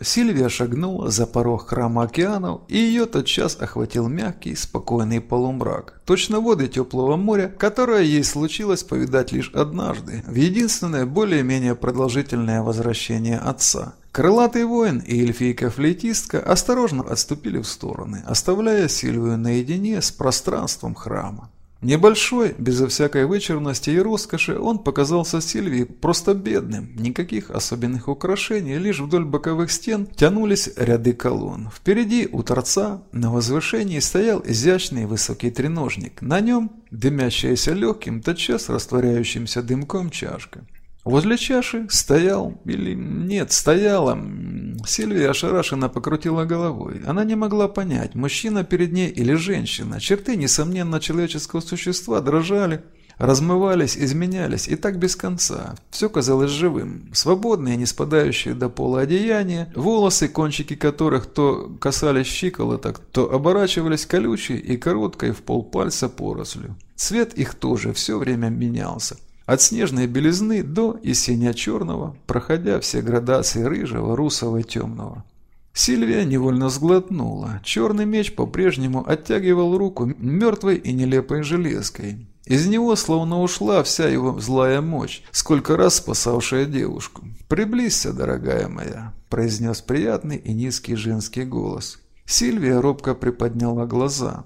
Сильвия шагнула за порог храма океанов, и ее тотчас охватил мягкий, спокойный полумрак. Точно воды теплого моря, которое ей случилось повидать лишь однажды, в единственное более-менее продолжительное возвращение отца. Крылатый воин и эльфийка-флейтистка осторожно отступили в стороны, оставляя Сильвию наедине с пространством храма. Небольшой, безо всякой вычурности и роскоши, он показался Сильвии просто бедным. Никаких особенных украшений, лишь вдоль боковых стен тянулись ряды колонн. Впереди у торца на возвышении стоял изящный высокий треножник. На нем дымящаяся легким, тотчас растворяющимся дымком чашка. Возле чаши стоял, или нет, стояла. Сильвия ошарашенно покрутила головой. Она не могла понять, мужчина перед ней или женщина. Черты, несомненно, человеческого существа дрожали, размывались, изменялись, и так без конца. Все казалось живым. Свободные, не спадающие до пола одеяния, волосы, кончики которых то касались щиколоток, то оборачивались колючей и короткой в полпальца порослью. Цвет их тоже все время менялся. От снежной белизны до и синя-черного, проходя все градации рыжего, русого и темного. Сильвия невольно сглотнула. Черный меч по-прежнему оттягивал руку мертвой и нелепой железкой. Из него словно ушла вся его злая мощь, сколько раз спасавшая девушку. «Приблизься, дорогая моя», – произнес приятный и низкий женский голос. Сильвия робко приподняла глаза.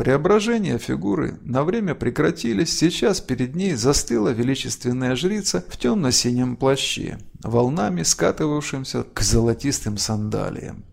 Преображения фигуры на время прекратились, сейчас перед ней застыла величественная жрица в темно-синем плаще, волнами скатывавшимся к золотистым сандалиям.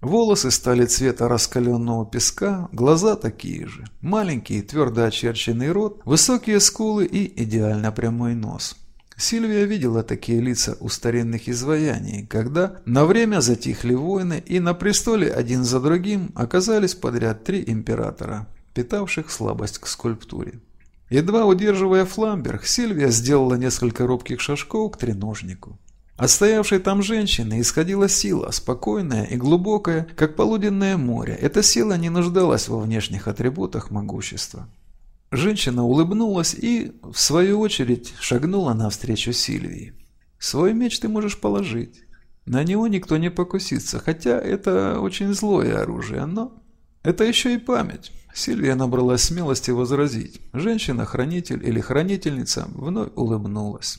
Волосы стали цвета раскаленного песка, глаза такие же, маленький твердо очерченный рот, высокие скулы и идеально прямой нос – Сильвия видела такие лица у старинных изваяний, когда на время затихли войны и на престоле один за другим оказались подряд три императора, питавших слабость к скульптуре. Едва удерживая фламберг, Сильвия сделала несколько робких шажков к треножнику. От стоявшей там женщины исходила сила, спокойная и глубокая, как полуденное море. Эта сила не нуждалась во внешних атрибутах могущества. Женщина улыбнулась и, в свою очередь, шагнула навстречу Сильвии. «Свой меч ты можешь положить. На него никто не покусится, хотя это очень злое оружие, но это еще и память». Сильвия набралась смелости возразить. Женщина-хранитель или хранительница вновь улыбнулась.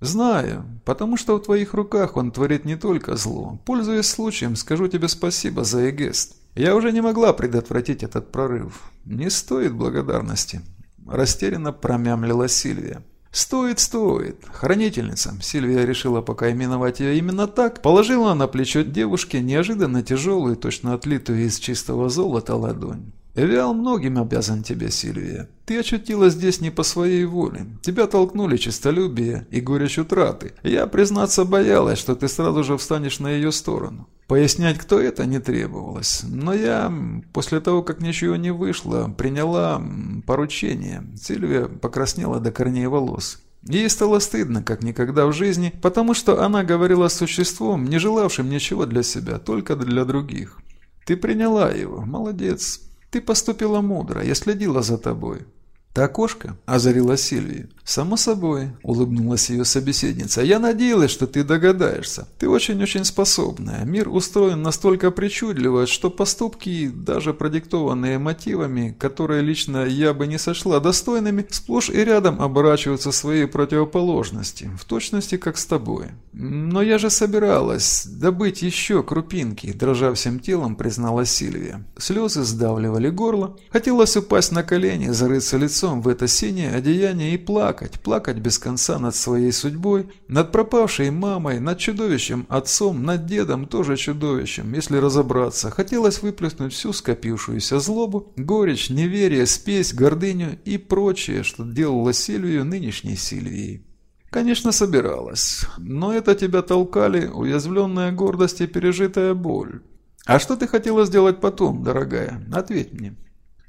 «Знаю, потому что в твоих руках он творит не только зло. Пользуясь случаем, скажу тебе спасибо за Эгест. Я уже не могла предотвратить этот прорыв. Не стоит благодарности. Растерянно промямлила Сильвия. «Стоит, стоит. Хранительница». Сильвия решила пока именовать ее именно так. Положила на плечо девушки неожиданно тяжелую, точно отлитую из чистого золота ладонь. «Эвиал многим обязан тебе, Сильвия. Ты очутилась здесь не по своей воле. Тебя толкнули честолюбие и горечь утраты. Я, признаться, боялась, что ты сразу же встанешь на ее сторону. Пояснять, кто это, не требовалось. Но я, после того, как ничего не вышло, приняла поручение. Сильвия покраснела до корней волос. Ей стало стыдно, как никогда в жизни, потому что она говорила с существом, не желавшим ничего для себя, только для других. Ты приняла его, молодец. Ты поступила мудро, я следила за тобой. «Та кошка?» – озарила Сильвию. «Само собой», – улыбнулась ее собеседница. «Я надеялась, что ты догадаешься. Ты очень-очень способная. Мир устроен настолько причудливо, что поступки, даже продиктованные мотивами, которые лично я бы не сочла достойными, сплошь и рядом оборачиваются своей противоположности, в точности как с тобой. Но я же собиралась добыть еще крупинки», – дрожа всем телом, призналась Сильвия. Слезы сдавливали горло. Хотелось упасть на колени, зарыться лицом лицом в это синее одеяние и плакать, плакать без конца над своей судьбой, над пропавшей мамой, над чудовищем отцом, над дедом тоже чудовищем, если разобраться. Хотелось выплеснуть всю скопившуюся злобу, горечь, неверие, спесь, гордыню и прочее, что делало Сильвию нынешней Сильвией. Конечно, собиралась, но это тебя толкали уязвленная гордость и пережитая боль. А что ты хотела сделать потом, дорогая? Ответь мне.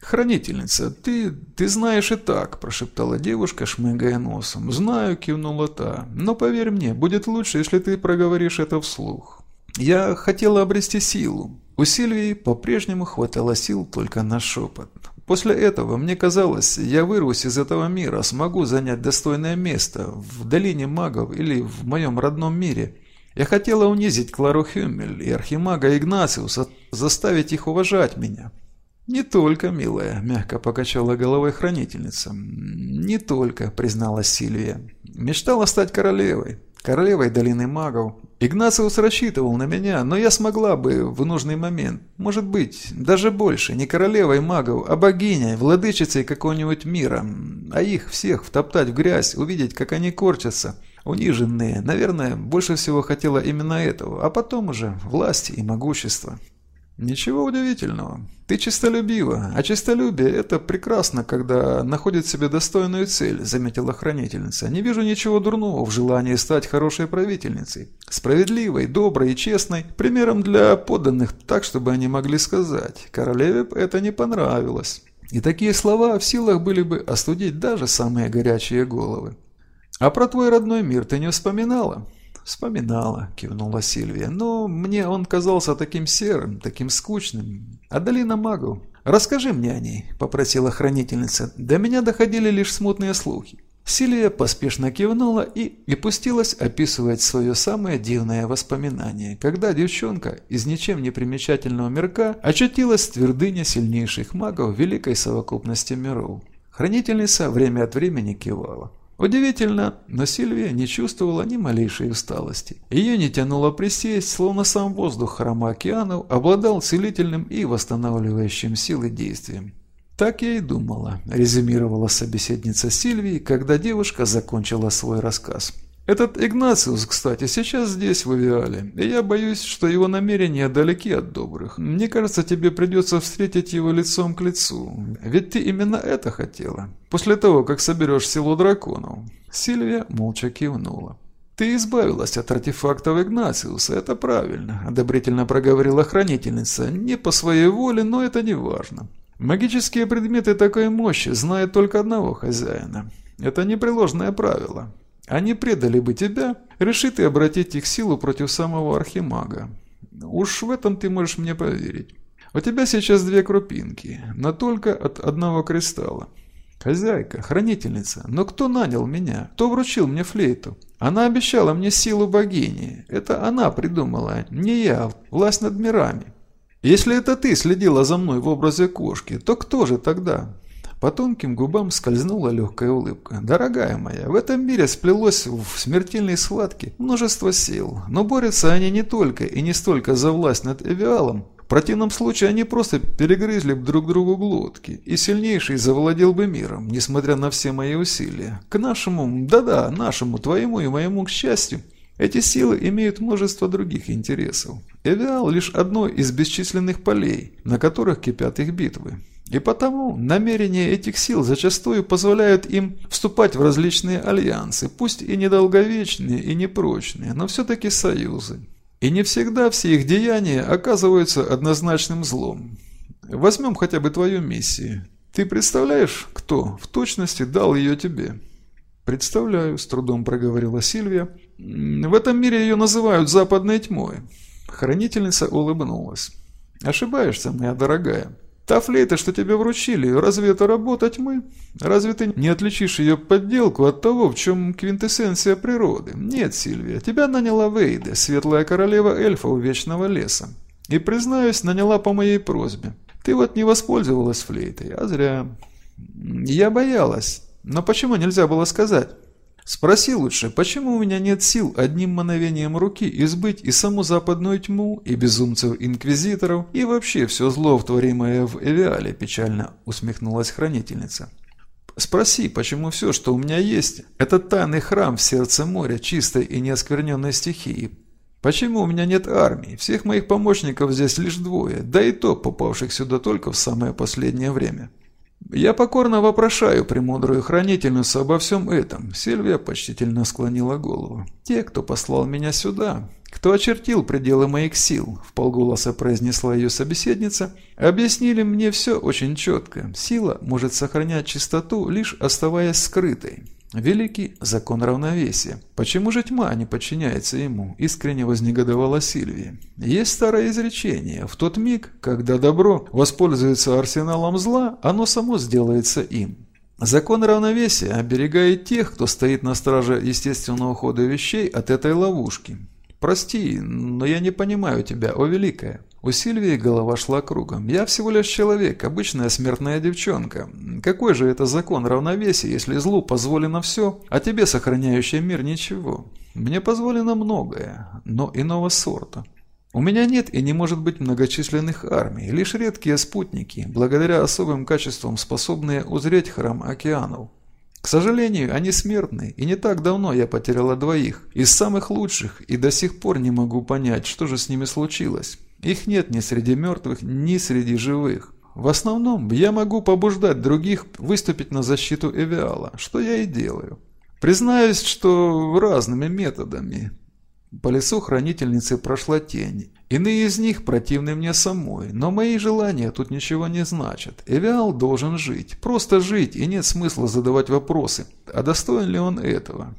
«Хранительница, ты... ты знаешь и так», – прошептала девушка, шмыгая носом. «Знаю», – кивнула та. «Но поверь мне, будет лучше, если ты проговоришь это вслух. Я хотела обрести силу». У Сильвии по-прежнему хватало сил только на шепот. После этого, мне казалось, я вырвусь из этого мира, смогу занять достойное место в долине магов или в моем родном мире. Я хотела унизить Клару Хюмель и архимага Игнациуса, заставить их уважать меня. «Не только, милая», – мягко покачала головой хранительница. «Не только», – призналась Сильвия. «Мечтала стать королевой, королевой долины магов. Игнациус рассчитывал на меня, но я смогла бы в нужный момент, может быть, даже больше, не королевой магов, а богиней, владычицей какого-нибудь мира, а их всех втоптать в грязь, увидеть, как они корчатся, униженные. Наверное, больше всего хотела именно этого, а потом уже власти и могущество». «Ничего удивительного. Ты честолюбива, а честолюбие – это прекрасно, когда находит себе достойную цель», – заметила хранительница. «Не вижу ничего дурного в желании стать хорошей правительницей, справедливой, доброй и честной, примером для подданных, так, чтобы они могли сказать. Королеве это не понравилось». И такие слова в силах были бы остудить даже самые горячие головы. «А про твой родной мир ты не вспоминала?» «Вспоминала», – кивнула Сильвия, – «но мне он казался таким серым, таким скучным. А долина магов? Расскажи мне о ней», – попросила хранительница. «До меня доходили лишь смутные слухи». Силия поспешно кивнула и, и пустилась описывать свое самое дивное воспоминание, когда девчонка из ничем не примечательного мирка очутилась в твердыне сильнейших магов великой совокупности миров. Хранительница время от времени кивала. Удивительно, но Сильвия не чувствовала ни малейшей усталости. Ее не тянуло присесть, словно сам воздух храма океанов обладал целительным и восстанавливающим силы действием. «Так я и думала», – резюмировала собеседница Сильвии, когда девушка закончила свой рассказ. Этот Игнациус, кстати, сейчас здесь, в Авиале, и я боюсь, что его намерения далеки от добрых. Мне кажется, тебе придется встретить его лицом к лицу. Ведь ты именно это хотела. После того, как соберешь силу драконов. Сильвия молча кивнула. «Ты избавилась от артефактов Игнациуса, это правильно», – одобрительно проговорила хранительница. «Не по своей воле, но это не важно. Магические предметы такой мощи знают только одного хозяина. Это непреложное правило. Они предали бы тебя, реши ты обратить их силу против самого Архимага. Уж в этом ты можешь мне поверить. У тебя сейчас две крупинки, но только от одного кристалла. Хозяйка, хранительница, но кто нанял меня? Кто вручил мне флейту? Она обещала мне силу богини. Это она придумала, не я, власть над мирами. Если это ты следила за мной в образе кошки, то кто же тогда? По тонким губам скользнула легкая улыбка. «Дорогая моя, в этом мире сплелось в смертельной схватке множество сил, но борются они не только и не столько за власть над Эвиалом, в противном случае они просто перегрызли бы друг другу глотки, и сильнейший завладел бы миром, несмотря на все мои усилия. К нашему, да-да, нашему, твоему и моему, к счастью, эти силы имеют множество других интересов. Эвиал – лишь одно из бесчисленных полей, на которых кипят их битвы. И потому намерения этих сил зачастую позволяют им вступать в различные альянсы, пусть и недолговечные, и непрочные, но все-таки союзы. И не всегда все их деяния оказываются однозначным злом. Возьмем хотя бы твою миссию. Ты представляешь, кто в точности дал ее тебе? «Представляю», – с трудом проговорила Сильвия. «В этом мире ее называют западной тьмой». Хранительница улыбнулась. «Ошибаешься, моя дорогая. Та флейта, что тебе вручили, разве это работа тьмы? Разве ты не отличишь ее подделку от того, в чем квинтэссенция природы? Нет, Сильвия, тебя наняла Вейда, светлая королева эльфов Вечного Леса. И, признаюсь, наняла по моей просьбе. Ты вот не воспользовалась флейтой, а зря. Я боялась. Но почему нельзя было сказать? Спроси лучше, почему у меня нет сил одним мановением руки избыть и саму западную тьму, и безумцев-инквизиторов, и вообще все зло, творимое в Эвиале, печально усмехнулась хранительница. Спроси, почему все, что у меня есть, это тайный храм в сердце моря, чистой и неоскверненной стихии. Почему у меня нет армии? Всех моих помощников здесь лишь двое, да и то попавших сюда только в самое последнее время. «Я покорно вопрошаю премудрую хранительницу обо всем этом», — Сильвия почтительно склонила голову. «Те, кто послал меня сюда, кто очертил пределы моих сил», — в полголоса произнесла ее собеседница, «объяснили мне все очень четко. Сила может сохранять чистоту, лишь оставаясь скрытой. Великий закон равновесия. Почему же тьма не подчиняется ему? Искренне вознегодовала Сильвия. Есть старое изречение. В тот миг, когда добро воспользуется арсеналом зла, оно само сделается им. Закон равновесия оберегает тех, кто стоит на страже естественного хода вещей от этой ловушки. «Прости, но я не понимаю тебя, о великая». У Сильвии голова шла кругом. «Я всего лишь человек, обычная смертная девчонка. Какой же это закон равновесия, если злу позволено все, а тебе, сохраняющий мир, ничего? Мне позволено многое, но иного сорта». У меня нет и не может быть многочисленных армий, лишь редкие спутники, благодаря особым качествам способные узреть храм океанов. К сожалению, они смертны, и не так давно я потеряла двоих, из самых лучших, и до сих пор не могу понять, что же с ними случилось. Их нет ни среди мертвых, ни среди живых. В основном я могу побуждать других выступить на защиту Эвиала, что я и делаю. Признаюсь, что разными методами. По лесу хранительницы прошла тень. Иные из них противны мне самой, но мои желания тут ничего не значат. Эвиал должен жить, просто жить, и нет смысла задавать вопросы, а достоин ли он этого.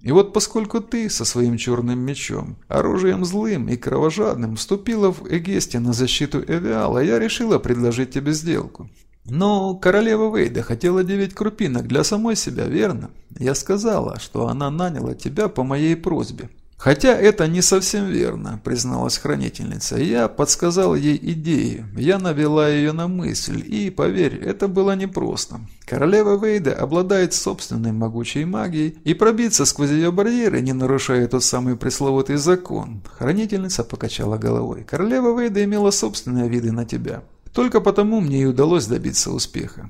И вот поскольку ты со своим черным мечом, оружием злым и кровожадным, вступила в Эгесте на защиту Эвиала, я решила предложить тебе сделку. Но королева Вейда хотела девять крупинок для самой себя, верно? Я сказала, что она наняла тебя по моей просьбе. «Хотя это не совсем верно», – призналась хранительница. «Я подсказал ей идею, я навела ее на мысль, и, поверь, это было непросто. Королева Вейда обладает собственной могучей магией, и пробиться сквозь ее барьеры, не нарушая тот самый пресловутый закон». Хранительница покачала головой. «Королева Вейда имела собственные виды на тебя. Только потому мне и удалось добиться успеха.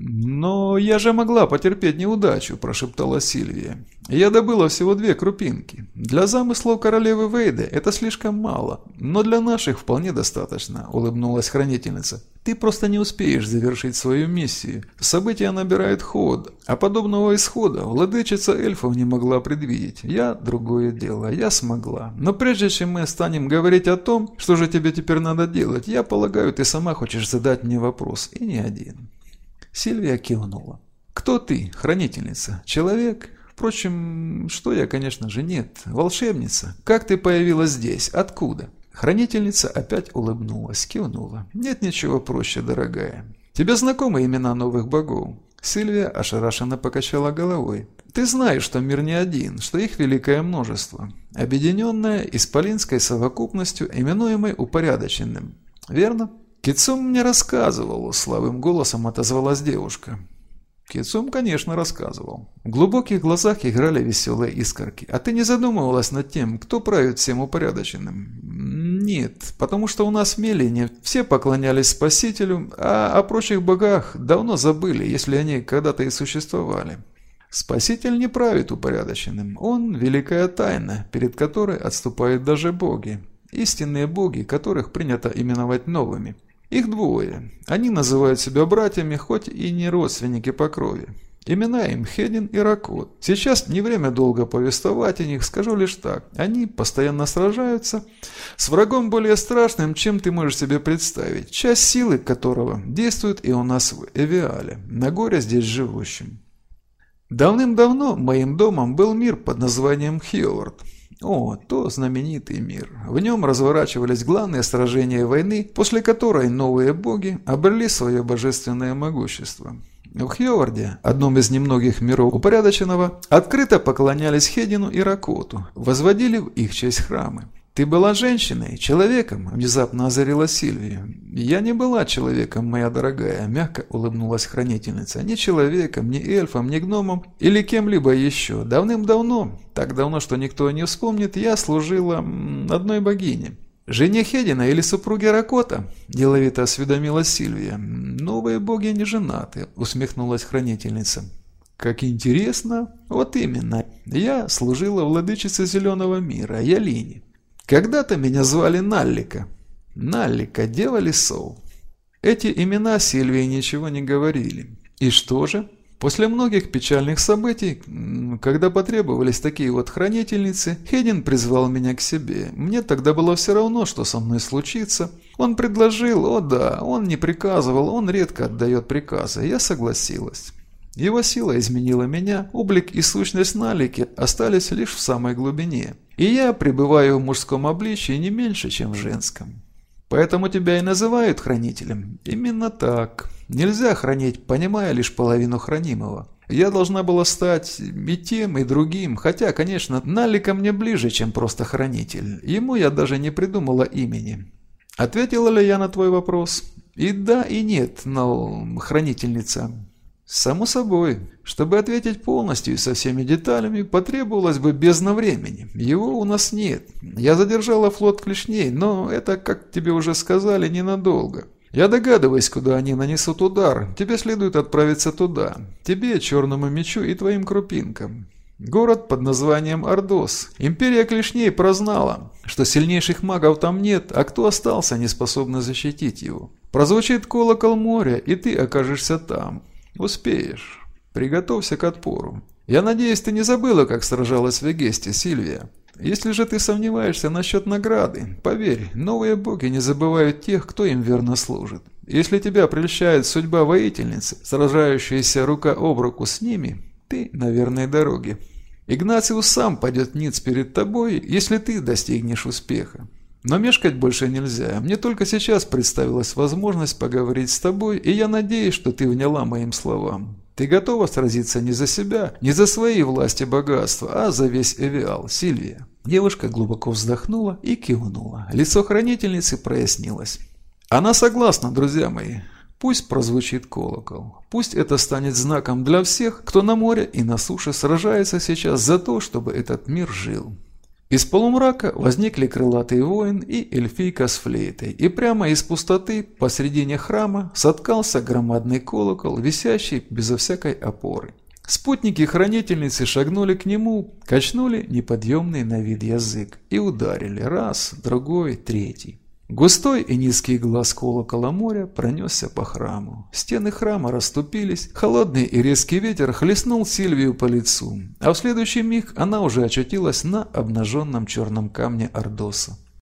«Но я же могла потерпеть неудачу», – прошептала Сильвия. «Я добыла всего две крупинки. Для замыслов королевы Вейды это слишком мало, но для наших вполне достаточно», – улыбнулась хранительница. «Ты просто не успеешь завершить свою миссию. События набирают ход, а подобного исхода владычица эльфов не могла предвидеть. Я – другое дело, я смогла. Но прежде чем мы станем говорить о том, что же тебе теперь надо делать, я полагаю, ты сама хочешь задать мне вопрос, и не один». Сильвия кивнула. «Кто ты, хранительница? Человек? Впрочем, что я, конечно же, нет. Волшебница. Как ты появилась здесь? Откуда?» Хранительница опять улыбнулась, кивнула. «Нет ничего проще, дорогая. Тебе знакомы имена новых богов?» Сильвия ошарашенно покачала головой. «Ты знаешь, что мир не один, что их великое множество, объединенное исполинской совокупностью, именуемой упорядоченным. Верно?» «Кицум мне рассказывал», — слабым голосом отозвалась девушка. Кицум, конечно, рассказывал. В глубоких глазах играли веселые искорки. «А ты не задумывалась над тем, кто правит всем упорядоченным?» «Нет, потому что у нас в Мелине все поклонялись Спасителю, а о прочих богах давно забыли, если они когда-то и существовали». Спаситель не правит упорядоченным, он – великая тайна, перед которой отступают даже боги. Истинные боги, которых принято именовать новыми – их двое. Они называют себя братьями, хоть и не родственники по крови. Имена им Хедин и Ракот. Сейчас не время долго повествовать о них, скажу лишь так. Они постоянно сражаются с врагом более страшным, чем ты можешь себе представить, часть силы которого действует и у нас в Эвиале, на горе здесь живущем. Давным-давно моим домом был мир под названием Хьюард. О, то знаменитый мир. В нем разворачивались главные сражения войны, после которой новые боги обрели свое божественное могущество. В Хьоварде, одном из немногих миров упорядоченного, открыто поклонялись Хедину и Ракоту, возводили в их честь храмы. «Ты была женщиной, человеком», – внезапно озарила Сильвия. «Я не была человеком, моя дорогая», – мягко улыбнулась хранительница. «Ни человеком, ни эльфом, ни гномом или кем-либо еще. Давным-давно, так давно, что никто не вспомнит, я служила одной богине». «Жене Хедина или супруге Ракота?» – деловито осведомилась Сильвия. «Новые боги не женаты», – усмехнулась хранительница. «Как интересно!» «Вот именно. Я служила владычице Зеленого мира, Ялине. Когда-то меня звали Наллика. Наллика, дева лесов. Эти имена Сильвии ничего не говорили. И что же? После многих печальных событий, когда потребовались такие вот хранительницы, Хедин призвал меня к себе. Мне тогда было все равно, что со мной случится. Он предложил, о да, он не приказывал, он редко отдает приказы. Я согласилась. Его сила изменила меня, облик и сущность Налики остались лишь в самой глубине. И я пребываю в мужском обличии не меньше, чем в женском. Поэтому тебя и называют хранителем. Именно так. Нельзя хранить, понимая лишь половину хранимого. Я должна была стать и тем, и другим, хотя, конечно, Налика мне ближе, чем просто хранитель. Ему я даже не придумала имени. Ответила ли я на твой вопрос? И да, и нет, но хранительница. Само собой, чтобы ответить полностью и со всеми деталями, потребовалось бы бездна времени. Его у нас нет. Я задержала флот клешней, но это, как тебе уже сказали, ненадолго. Я догадываюсь, куда они нанесут удар. Тебе следует отправиться туда. Тебе, черному мечу и твоим крупинкам. Город под названием Ордос. Империя клешней прознала, что сильнейших магов там нет, а кто остался, не способны защитить его. Прозвучит колокол моря, и ты окажешься там. «Успеешь. Приготовься к отпору. Я надеюсь, ты не забыла, как сражалась в Эгесте, Сильвия. Если же ты сомневаешься насчет награды, поверь, новые боги не забывают тех, кто им верно служит. Если тебя прельщает судьба воительницы, сражающаяся рука об руку с ними, ты на верной дороге. Игнациус сам пойдет ниц перед тобой, если ты достигнешь успеха. Но мешкать больше нельзя. Мне только сейчас представилась возможность поговорить с тобой, и я надеюсь, что ты вняла моим словам. Ты готова сразиться не за себя, не за свои власти и богатства, а за весь Эвиал, Сильвия?» Девушка глубоко вздохнула и кивнула. Лицо хранительницы прояснилось. «Она согласна, друзья мои. Пусть прозвучит колокол. Пусть это станет знаком для всех, кто на море и на суше сражается сейчас за то, чтобы этот мир жил». Из полумрака возникли крылатый воин и эльфийка с флейтой, и прямо из пустоты посредине храма соткался громадный колокол, висящий безо всякой опоры. Спутники хранительницы шагнули к нему, качнули неподъемный на вид язык и ударили раз, другой, третий. Густой и низкий глаз колокола моря пронесся по храму. Стены храма расступились, холодный и резкий ветер хлестнул Сильвию по лицу, а в следующий миг она уже очутилась на обнаженном черном камне Ордоса.